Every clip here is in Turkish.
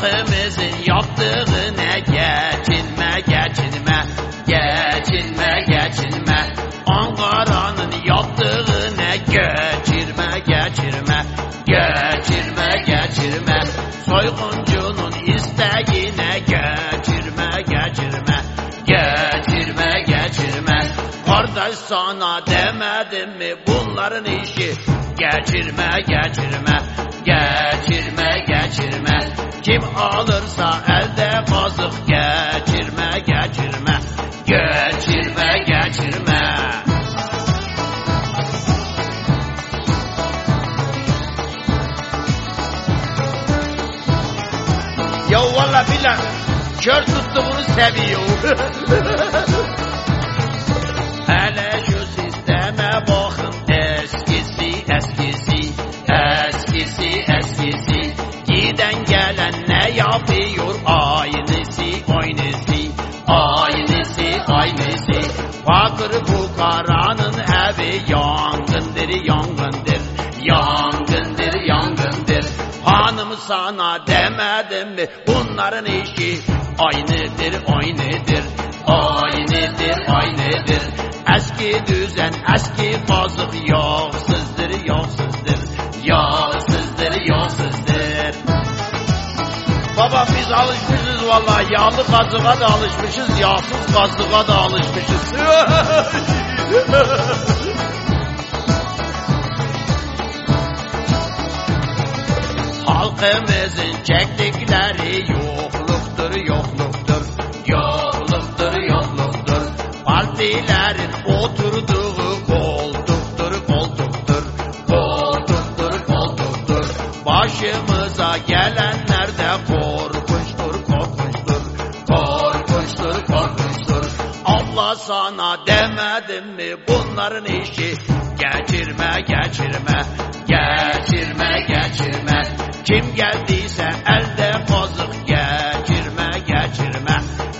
Halkımızın yaptığına geçinme geçinme Geçinme geçinme. Ankara'nın yaptığına geçirme geçirme Geçirme geçirme. Soyguncunun isteğine geçirme geçirme Geçirme geçirme. Kardeş sana demedim mi bunların işi? Geçirme Geçirme geçirme Kim alırsa elde kazık Geçirme geçirme Geçirme geçirme Ya valla billah kör tuttu bunu seviyor. gelen ne yapıyor? Aynısı aynısı aynısı aynısı. Fakir fukaranın evi yangındır yangındır yangındır yangındır. Hanım sana demedim mi? Bunların işi aynıdır aynıdır aynıdır aynıdır. Eski düzen eski kazık yağsızdır biz alışmışız vallahi yağlı kazığa da alışmışız yağsız kazığa da alışmışız Halkımızın çektikleri yokluktur, yokluktur, yokluktur, yokluktur. Partilerin oturduğu koltuktur, koltuktur, koltuktur, koltuktur. Başımıza gelenler Allah sana demedim mi bunların işi geçirme, geçirme, geçirme, geçirme. Kim geldiyse elde kazık geçirme, geçirme,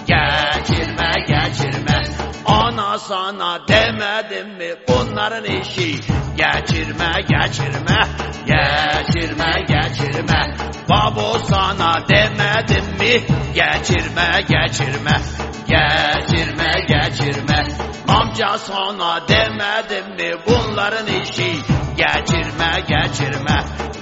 geçirme, geçirme. Ana sana demedim mi bunların işi geçirme, geçirme, geçirme, geçirme. Babo sana demedim mi geçirme, geçirme, geçirme. Amca sana demedim mi bunların işi geçirme, geçirme,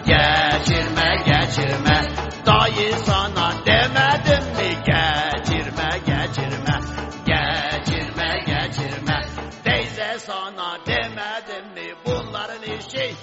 geçirme, geçirme. Dayı sana demedim mi geçirme, geçirme, geçirme, geçirme. Teyze sana demedim mi bunların işi